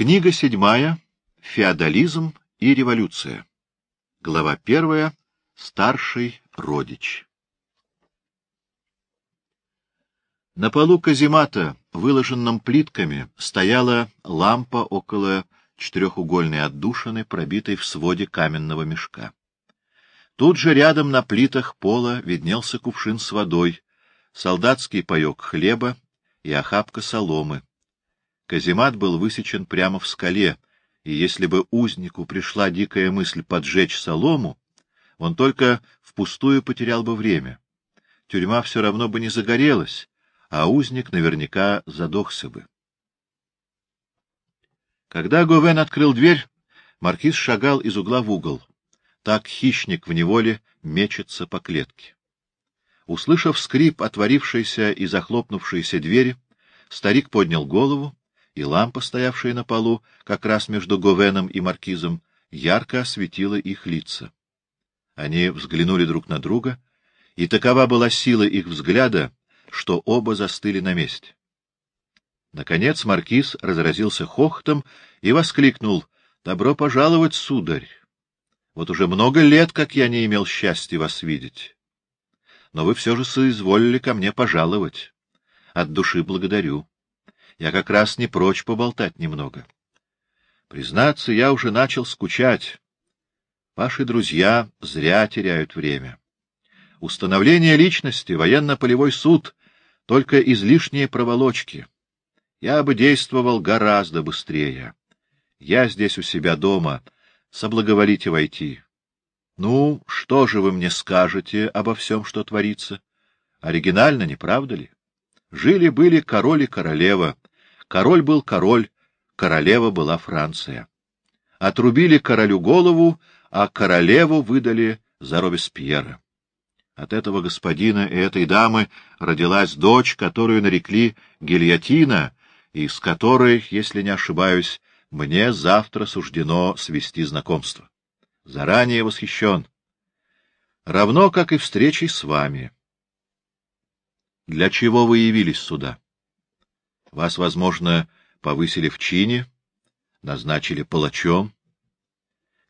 Книга седьмая. Феодализм и революция. Глава первая. Старший родич. На полу каземата, выложенном плитками, стояла лампа около четырехугольной отдушины, пробитой в своде каменного мешка. Тут же рядом на плитах пола виднелся кувшин с водой, солдатский паек хлеба и охапка соломы. Каземат был высечен прямо в скале, и если бы узнику пришла дикая мысль поджечь солому, он только впустую потерял бы время. Тюрьма все равно бы не загорелась, а узник наверняка задохся бы. Когда Говен открыл дверь, маркиз шагал из угла в угол. Так хищник в неволе мечется по клетке. Услышав скрип отворившейся и захлопнувшейся двери, старик поднял голову и лампа, стоявшая на полу, как раз между Говеном и маркизом, ярко осветила их лица. Они взглянули друг на друга, и такова была сила их взгляда, что оба застыли на месте. Наконец маркиз разразился хохотом и воскликнул «Добро пожаловать, сударь! Вот уже много лет, как я не имел счастья вас видеть. Но вы все же соизволили ко мне пожаловать. От души благодарю. Я как раз не прочь поболтать немного. Признаться, я уже начал скучать. Ваши друзья зря теряют время. Установление личности, военно-полевой суд — только излишние проволочки. Я бы действовал гораздо быстрее. Я здесь у себя дома. Соблаговолите войти. Ну, что же вы мне скажете обо всем, что творится? Оригинально, не правда ли? Жили-были король и королева — Король был король, королева была Франция. Отрубили королю голову, а королеву выдали за Робеспьера. От этого господина и этой дамы родилась дочь, которую нарекли Гильотина, и с которой, если не ошибаюсь, мне завтра суждено свести знакомство. Заранее восхищен. Равно, как и встречей с вами. Для чего вы явились сюда? Вас, возможно, повысили в чине, назначили палачом.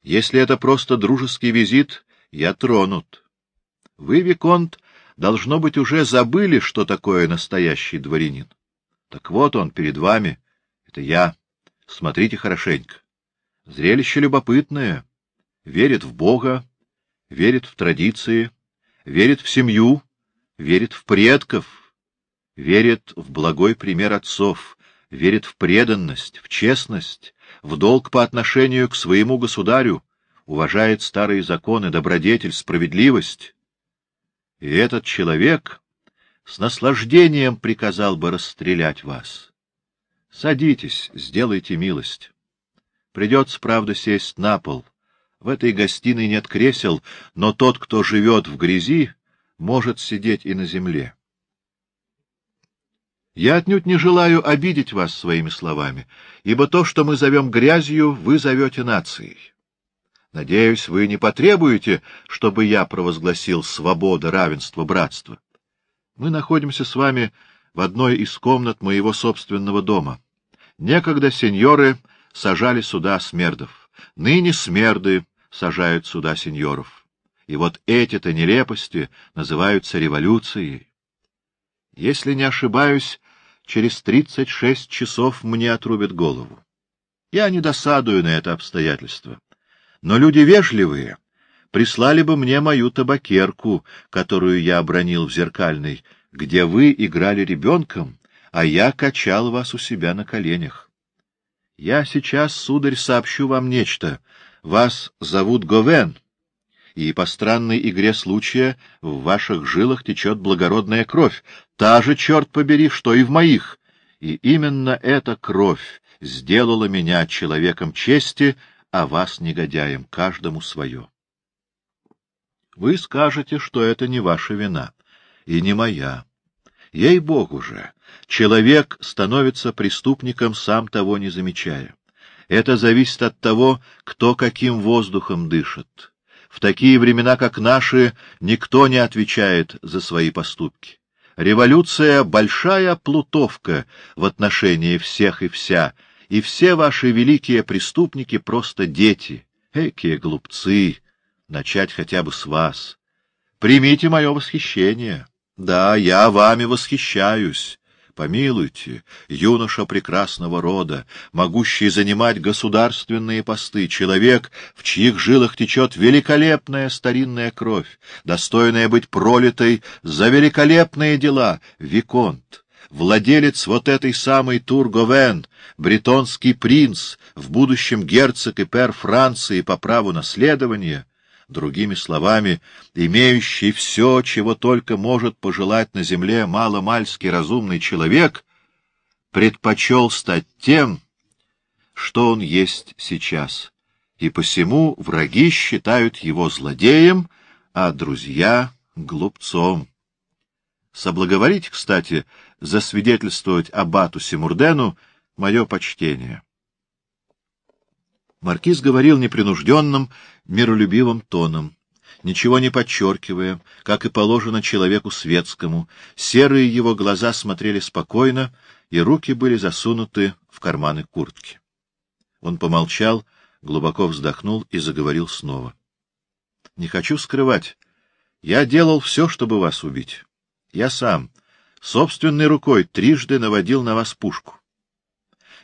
Если это просто дружеский визит, я тронут. Вы, Виконт, должно быть, уже забыли, что такое настоящий дворянин. Так вот он перед вами, это я. Смотрите хорошенько. Зрелище любопытное. Верит в Бога, верит в традиции, верит в семью, верит в предков, верит в благой пример отцов, верит в преданность, в честность, в долг по отношению к своему государю, уважает старые законы, добродетель, справедливость. И этот человек с наслаждением приказал бы расстрелять вас. Садитесь, сделайте милость. Придется, правда, сесть на пол. В этой гостиной нет кресел, но тот, кто живет в грязи, может сидеть и на земле. Я отнюдь не желаю обидеть вас своими словами, ибо то, что мы зовем грязью, вы зовете нацией. Надеюсь, вы не потребуете, чтобы я провозгласил свобода, равенство, братство. Мы находимся с вами в одной из комнат моего собственного дома. Некогда сеньоры сажали сюда смердов, ныне смерды сажают сюда сеньоров. И вот эти-то нелепости называются революцией. Если не ошибаюсь, через тридцать шесть часов мне отрубят голову. Я не досадую на это обстоятельство. Но люди вежливые прислали бы мне мою табакерку, которую я обронил в зеркальной, где вы играли ребенком, а я качал вас у себя на коленях. Я сейчас, сударь, сообщу вам нечто. Вас зовут Говен и по странной игре случая в ваших жилах течет благородная кровь, та же, черт побери, что и в моих. И именно эта кровь сделала меня человеком чести, а вас негодяем, каждому свое. Вы скажете, что это не ваша вина, и не моя. Ей-богу же, человек становится преступником, сам того не замечая. Это зависит от того, кто каким воздухом дышит. В такие времена, как наши, никто не отвечает за свои поступки. Революция — большая плутовка в отношении всех и вся, и все ваши великие преступники просто дети, экие глупцы, начать хотя бы с вас. Примите мое восхищение. Да, я вами восхищаюсь. Помилуйте, юноша прекрасного рода, могущий занимать государственные посты, человек, в чьих жилах течет великолепная старинная кровь, достойная быть пролитой за великолепные дела, Виконт, владелец вот этой самой Турговен, бретонский принц, в будущем герцог и пер Франции по праву наследования, другими словами, имеющий все, чего только может пожелать на земле маломальский разумный человек, предпочел стать тем, что он есть сейчас, и посему враги считают его злодеем, а друзья — глупцом. Соблаговорить, кстати, засвидетельствовать аббату Симурдену мое почтение. Маркиз говорил непринужденным, миролюбивым тоном, ничего не подчеркивая, как и положено человеку светскому. Серые его глаза смотрели спокойно, и руки были засунуты в карманы куртки. Он помолчал, глубоко вздохнул и заговорил снова. — Не хочу скрывать. Я делал все, чтобы вас убить. Я сам, собственной рукой, трижды наводил на вас пушку.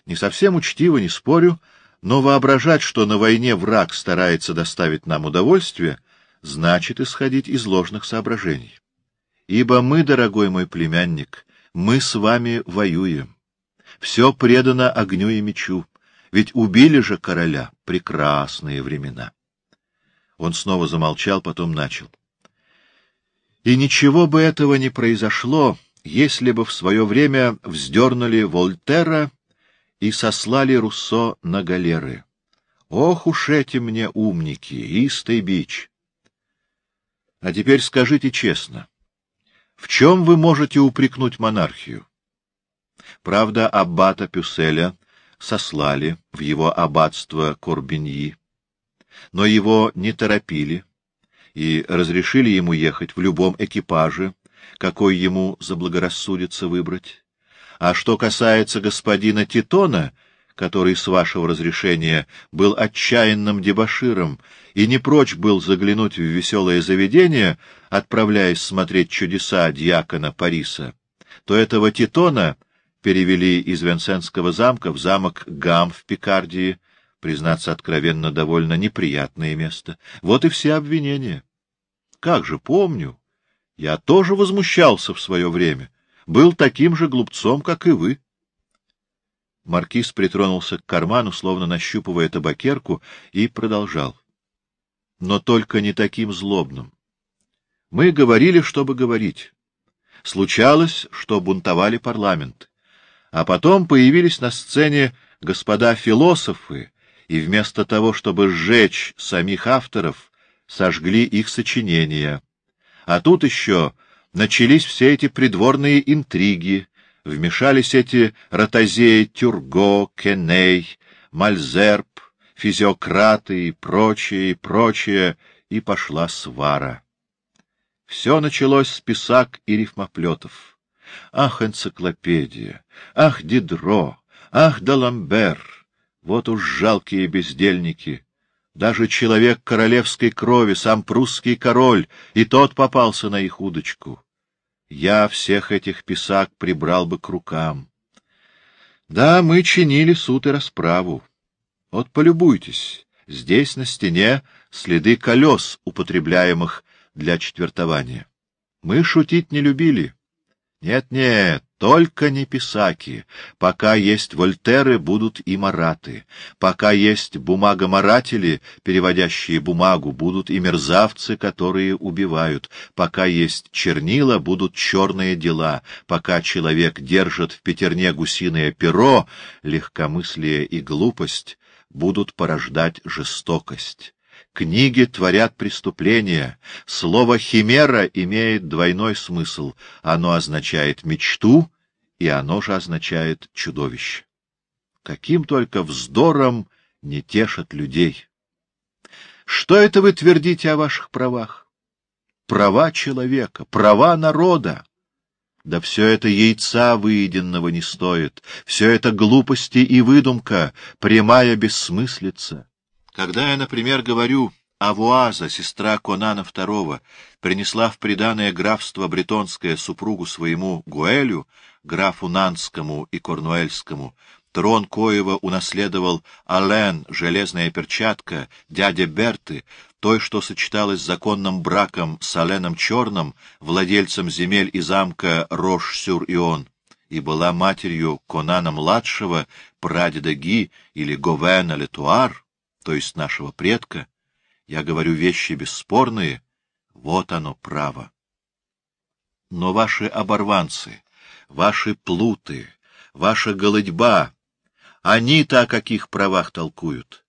Не совсем учтиво, не спорю, — но воображать, что на войне враг старается доставить нам удовольствие, значит исходить из ложных соображений. Ибо мы, дорогой мой племянник, мы с вами воюем. Все предано огню и мечу, ведь убили же короля. Прекрасные времена. Он снова замолчал, потом начал. И ничего бы этого не произошло, если бы в свое время вздернули Вольтера и сослали Руссо на галеры. Ох уж эти мне умники, истый бич! А теперь скажите честно, в чем вы можете упрекнуть монархию? Правда, аббата Пюселя сослали в его аббатство Корбиньи, но его не торопили и разрешили ему ехать в любом экипаже, какой ему заблагорассудится выбрать. А что касается господина Титона, который, с вашего разрешения, был отчаянным дебоширом и не прочь был заглянуть в веселое заведение, отправляясь смотреть чудеса дьякона Париса, то этого Титона перевели из Венсенского замка в замок Гам в Пикардии, признаться откровенно, довольно неприятное место. Вот и все обвинения. Как же помню, я тоже возмущался в свое время был таким же глупцом, как и вы. Маркиз притронулся к карману, словно нащупывая табакерку, и продолжал. Но только не таким злобным. Мы говорили, чтобы говорить. Случалось, что бунтовали парламент. А потом появились на сцене господа философы, и вместо того, чтобы сжечь самих авторов, сожгли их сочинения. А тут еще начались все эти придворные интриги, вмешались эти ротозеи Тюрго, Кеней, Мальзерб, физиократы и прочее, и прочее, и пошла свара. Все началось с писак и рифмоплетов. Ах, энциклопедия! Ах, Дидро! Ах, Даламбер! Вот уж жалкие бездельники! Даже человек королевской крови, сам прусский король, и тот попался на их удочку я всех этих писак прибрал бы к рукам. Да, мы чинили суд и расправу. Вот полюбуйтесь, здесь на стене следы колес, употребляемых для четвертования. Мы шутить не любили. Нет-нет, только не писаки. Пока есть вольтеры, будут и мараты. Пока есть бумагоморатели, переводящие бумагу, будут и мерзавцы, которые убивают. Пока есть чернила, будут черные дела. Пока человек держит в пятерне гусиное перо, легкомыслие и глупость будут порождать жестокость. Книги творят преступления. Слово «химера» имеет двойной смысл. Оно означает мечту, и оно же означает чудовище. Каким только вздором не тешат людей. Что это вы твердите о ваших правах? Права человека, права народа. Да все это яйца выеденного не стоит, все это глупости и выдумка, прямая бессмыслица. Когда я, например, говорю, Авуаза, сестра Конана II, принесла в приданое графство бретонское супругу своему Гуэлю, графу Нанскому и Корнуэльскому, трон коего унаследовал Ален, железная перчатка, дядя Берты, той, что сочеталась с законным браком с Оленом Черным, владельцем земель и замка Рош-Сюр-Ион, и была матерью Конана-младшего, прадеда Ги или Говена Летуар, то есть нашего предка, я говорю вещи бесспорные, вот оно право. Но ваши оборванцы, ваши плуты, ваша голодьба, они-то о каких правах толкуют?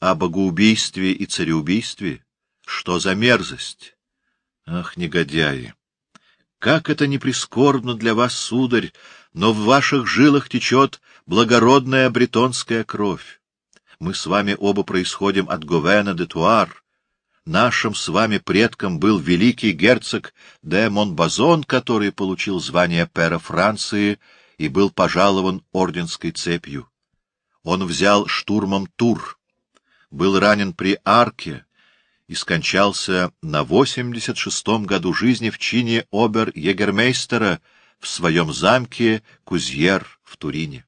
о богоубийстве и цареубийстве? Что за мерзость? Ах, негодяи! Как это не прискорбно для вас, сударь, но в ваших жилах течет благородная бретонская кровь. Мы с вами оба происходим от Говена де Туар. Нашим с вами предком был великий герцог де Монбазон, который получил звание пера Франции и был пожалован орденской цепью. Он взял штурмом Тур, был ранен при Арке и скончался на 86-м году жизни в чине обер-егермейстера в своем замке Кузьер в Турине.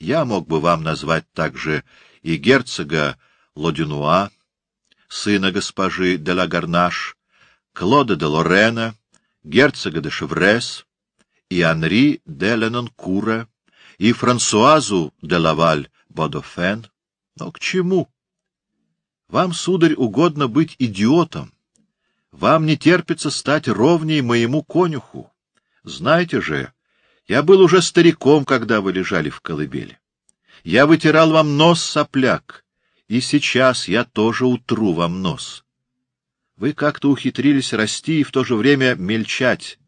Я мог бы вам назвать также и герцога Лодюнуа, сына госпожи де ла Гарнаш, Клода де Лорена, герцога де Шеврес и Анри де Ленонкура, и Франсуазу де Лаваль Бодофен, но к чему? Вам, сударь, угодно быть идиотом. Вам не терпится стать ровней моему конюху. Знаете же, я был уже стариком, когда вы лежали в колыбели. Я вытирал вам нос, сопляк, и сейчас я тоже утру вам нос. Вы как-то ухитрились расти и в то же время мельчать.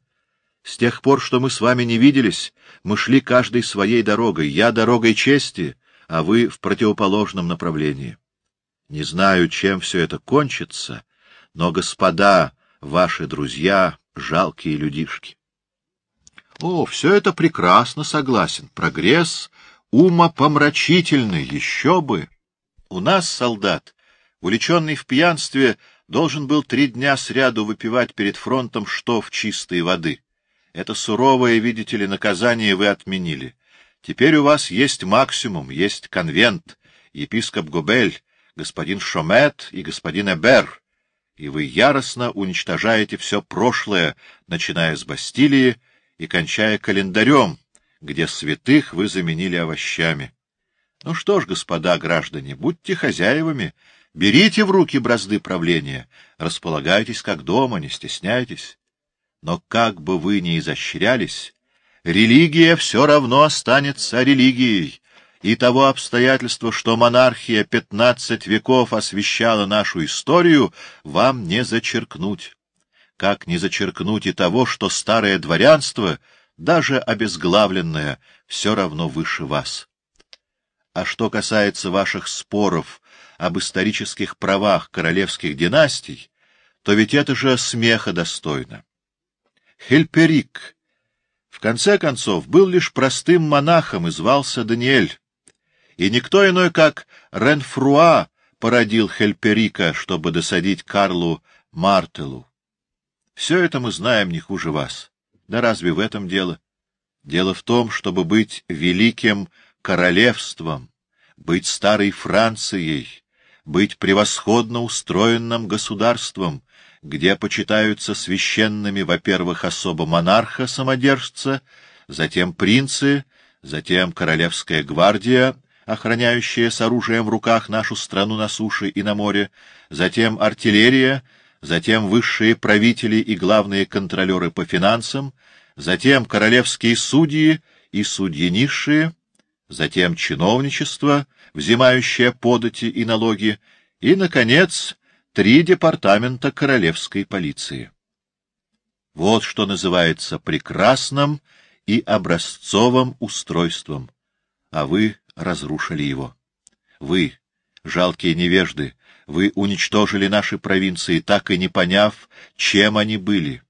С тех пор, что мы с вами не виделись, мы шли каждой своей дорогой. Я дорогой чести, а вы в противоположном направлении. Не знаю, чем все это кончится, но, господа, ваши друзья, жалкие людишки. О, все это прекрасно, согласен. Прогресс умопомрачительный, еще бы. У нас солдат, увлеченный в пьянстве, должен был три дня сряду выпивать перед фронтом штоф чистой воды. Это суровое, видите ли, наказание вы отменили. Теперь у вас есть максимум, есть конвент, епископ Губель, господин Шомет и господин Эбер, и вы яростно уничтожаете все прошлое, начиная с Бастилии и кончая календарем, где святых вы заменили овощами. Ну что ж, господа граждане, будьте хозяевами, берите в руки бразды правления, располагайтесь как дома, не стесняйтесь. Но как бы вы ни изощрялись, религия все равно останется религией, и того обстоятельства, что монархия пятнадцать веков освещала нашу историю, вам не зачеркнуть. Как не зачеркнуть и того, что старое дворянство, даже обезглавленное, все равно выше вас. А что касается ваших споров об исторических правах королевских династий, то ведь это же смеха достойно. Хельперик в конце концов, был лишь простым монахом и звался Даниэль. И никто иной, как Ренфруа, породил Хельперика, чтобы досадить Карлу Мартелу. Все это мы знаем не хуже вас. Да разве в этом дело? Дело в том, чтобы быть великим королевством, быть старой Францией, быть превосходно устроенным государством, где почитаются священными, во-первых, особо монарха-самодержца, затем принцы, затем королевская гвардия, охраняющая с оружием в руках нашу страну на суше и на море, затем артиллерия, затем высшие правители и главные контролеры по финансам, затем королевские судьи и судьи низшие, затем чиновничество, взимающее подати и налоги, и, наконец, три департамента королевской полиции. Вот что называется прекрасным и образцовым устройством, а вы разрушили его. Вы, жалкие невежды, вы уничтожили наши провинции, так и не поняв, чем они были.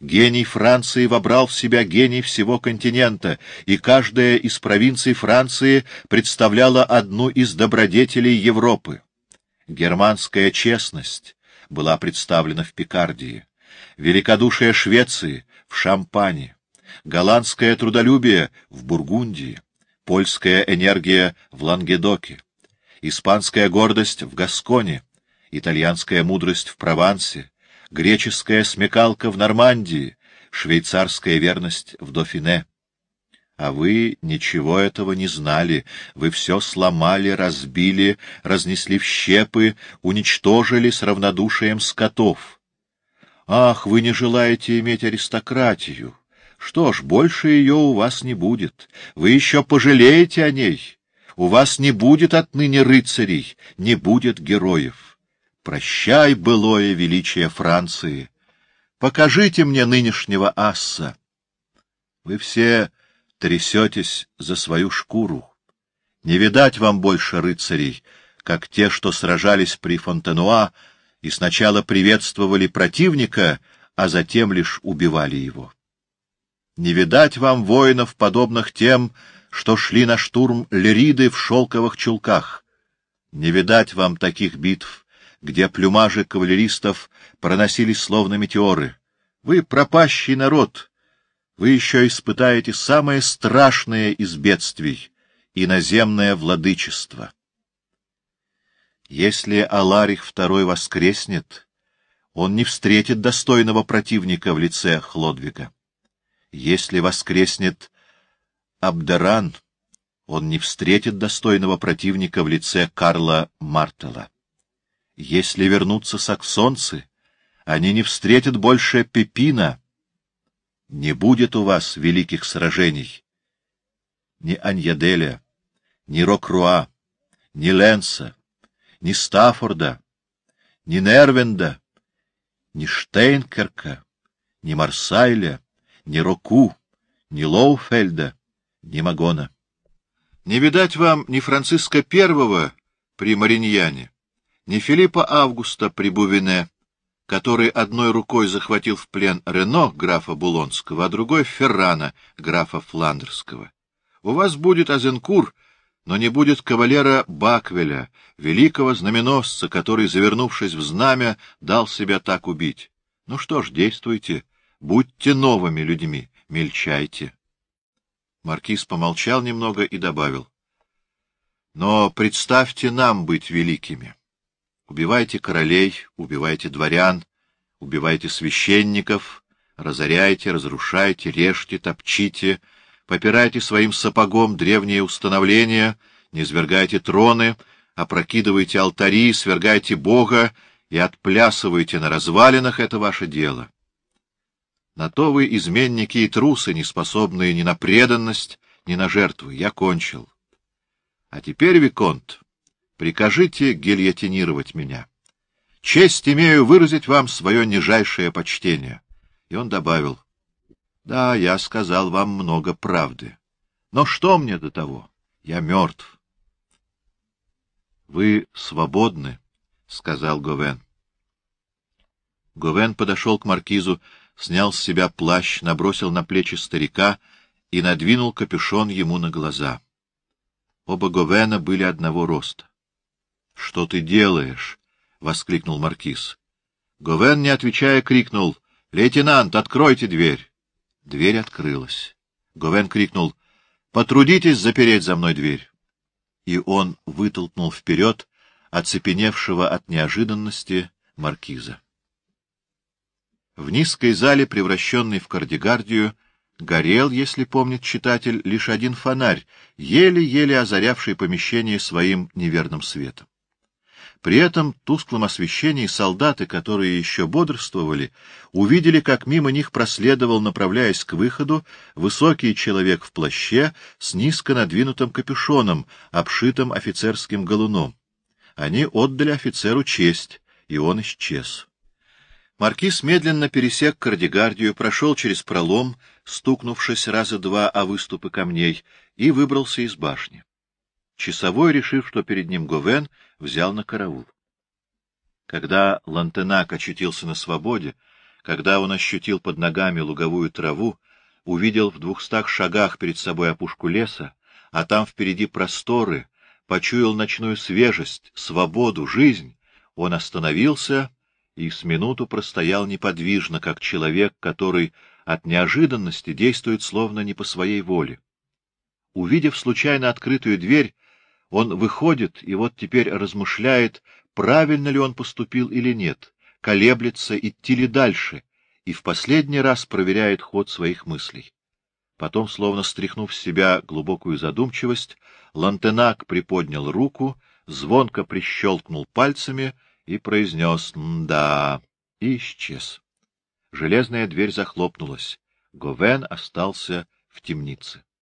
Гений Франции вобрал в себя гений всего континента, и каждая из провинций Франции представляла одну из добродетелей Европы. Германская честность была представлена в Пикардии, великодушие Швеции — в Шампане, голландское трудолюбие — в Бургундии, польская энергия — в Лангедоке, испанская гордость — в Гасконе, итальянская мудрость — в Провансе, греческая смекалка в Нормандии, швейцарская верность в Дофине. А вы ничего этого не знали, вы все сломали, разбили, разнесли в щепы, уничтожили с равнодушием скотов. Ах, вы не желаете иметь аристократию. Что ж, больше ее у вас не будет. Вы еще пожалеете о ней. У вас не будет отныне рыцарей, не будет героев. Прощай, былое величие Франции! Покажите мне нынешнего асса! Вы все трясетесь за свою шкуру. Не видать вам больше рыцарей, как те, что сражались при Фонтенуа и сначала приветствовали противника, а затем лишь убивали его. Не видать вам воинов, подобных тем, что шли на штурм Лериды в шелковых чулках. Не видать вам таких битв, где плюмажи кавалеристов проносились словно метеоры. Вы пропащий народ, вы еще испытаете самое страшное из бедствий — иноземное владычество. Если Аларих II воскреснет, он не встретит достойного противника в лице Хлодвига. Если воскреснет Абдеран, он не встретит достойного противника в лице Карла Мартела. Если вернутся саксонцы, они не встретят больше Пепина. Не будет у вас великих сражений. Ни Аньяделя, ни Рокруа, ни Ленса, ни Стаффорда, ни Нервенда, ни Штейнкерка, ни Марсайля, ни Року, ни Лоуфельда, ни Магона. Не видать вам ни Франциска Первого при Мариньяне, ни Филиппа Августа при Бувине, который одной рукой захватил в плен Рено, графа Булонского, а другой — Феррана, графа Фландерского. У вас будет Азенкур, но не будет кавалера Баквеля, великого знаменосца, который, завернувшись в знамя, дал себя так убить. Ну что ж, действуйте, будьте новыми людьми, мельчайте. Маркиз помолчал немного и добавил. — Но представьте нам быть великими. Убивайте королей, убивайте дворян, убивайте священников, разоряйте, разрушайте, режьте, топчите, попирайте своим сапогом древние установления, низвергайте троны, опрокидывайте алтари, свергайте Бога и отплясывайте на развалинах — это ваше дело. На то вы изменники и трусы, не способные ни на преданность, ни на жертвы. Я кончил. А теперь, Виконт, Прикажите гильотинировать меня. Честь имею выразить вам свое нижайшее почтение. И он добавил, — Да, я сказал вам много правды. Но что мне до того? Я мертв. — Вы свободны, — сказал Говен. Говен подошел к маркизу, снял с себя плащ, набросил на плечи старика и надвинул капюшон ему на глаза. Оба Говена были одного роста. — Что ты делаешь? — воскликнул маркиз. Говен, не отвечая, крикнул. — Лейтенант, откройте дверь! Дверь открылась. Говен крикнул. — Потрудитесь запереть за мной дверь! И он вытолкнул вперед оцепеневшего от неожиданности маркиза. В низкой зале, превращенной в кардигардию, горел, если помнит читатель, лишь один фонарь, еле-еле озарявший помещение своим неверным светом. При этом тусклом освещении солдаты, которые еще бодрствовали, увидели, как мимо них проследовал, направляясь к выходу, высокий человек в плаще с низко надвинутым капюшоном, обшитым офицерским галуном. Они отдали офицеру честь, и он исчез. Маркиз медленно пересек кардигардию, прошел через пролом, стукнувшись раза два о выступы камней, и выбрался из башни. Часовой, решив, что перед ним Говен, взял на караул. Когда Лантенак очутился на свободе, Когда он ощутил под ногами луговую траву, увидел в двухстах шагах перед собой опушку леса, а там впереди просторы, почуял ночную свежесть, свободу, жизнь, он остановился и с минуту простоял неподвижно, как человек, который от неожиданности действует словно не по своей воле. Увидев случайно открытую дверь, он выходит и вот теперь размышляет, правильно ли он поступил или нет, колеблется, идти ли дальше, и в последний раз проверяет ход своих мыслей. Потом, словно стряхнув с себя глубокую задумчивость, Лантенак приподнял руку, звонко прищелкнул пальцами и произнес «да» и исчез. Железная дверь захлопнулась. Говен остался в темнице.